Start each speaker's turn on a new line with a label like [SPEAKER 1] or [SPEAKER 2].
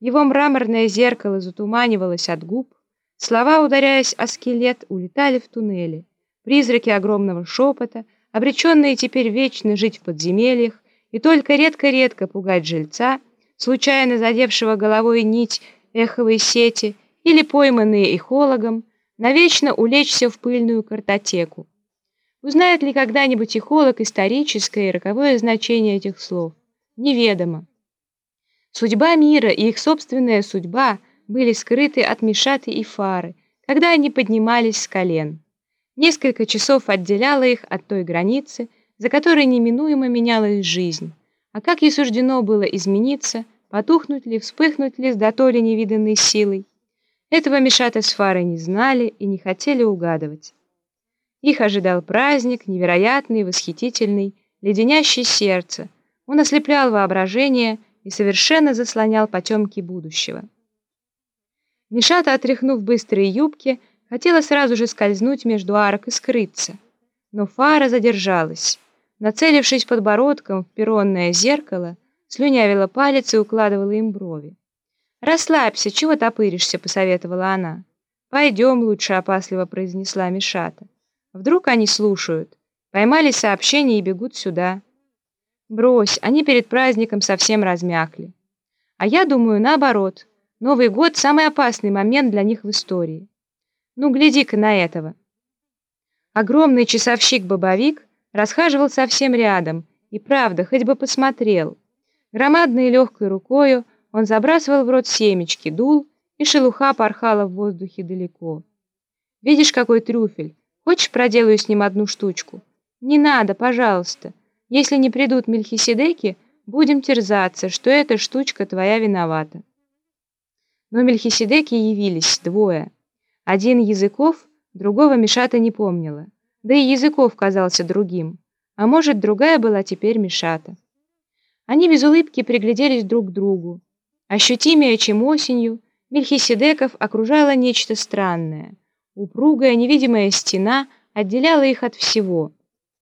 [SPEAKER 1] Его мраморное зеркало затуманивалось от губ, слова, ударяясь о скелет, улетали в туннели. Призраки огромного шепота, обреченные теперь вечно жить в подземельях и только редко-редко пугать жильца, случайно задевшего головой нить эховой сети или пойманные эхологом, навечно улечься в пыльную картотеку. Узнает ли когда-нибудь эхолог историческое и роковое значение этих слов? Неведомо. Судьба мира и их собственная судьба были скрыты от Мишаты и Фары, когда они поднимались с колен. Несколько часов отделяло их от той границы, за которой неминуемо менялась жизнь. А как ей суждено было измениться, потухнуть ли, вспыхнуть ли с дотоле невиданной силой, этого Мишата с Фарой не знали и не хотели угадывать. Их ожидал праздник, невероятный, восхитительный, леденящий сердце. Он ослеплял воображение и совершенно заслонял потемки будущего. Мишата, отряхнув быстрые юбки, Хотела сразу же скользнуть между арок и скрыться. Но фара задержалась. Нацелившись подбородком в перронное зеркало, слюнявила палец и укладывала им брови. «Расслабься, чего топыришься?» — посоветовала она. «Пойдем лучше», — опасливо произнесла Мишата. «Вдруг они слушают. Поймали сообщение и бегут сюда». «Брось, они перед праздником совсем размякли. А я думаю, наоборот. Новый год — самый опасный момент для них в истории. Ну, гляди-ка на этого. Огромный часовщик-бобовик расхаживал совсем рядом, и правда, хоть бы посмотрел. Громадной легкой рукою он забрасывал в рот семечки, дул, и шелуха порхала в воздухе далеко. «Видишь, какой трюфель? Хочешь, проделаю с ним одну штучку?» «Не надо, пожалуйста. Если не придут мельхиседеки, будем терзаться, что эта штучка твоя виновата». Но мельхиседеки явились, двое. Один Языков, другого Мишата не помнила. Да и Языков казался другим. А может, другая была теперь Мишата. Они без улыбки пригляделись друг к другу. Ощутимее, чем осенью, Мельхиседеков окружало нечто странное. Упругая невидимая стена отделяла их от всего —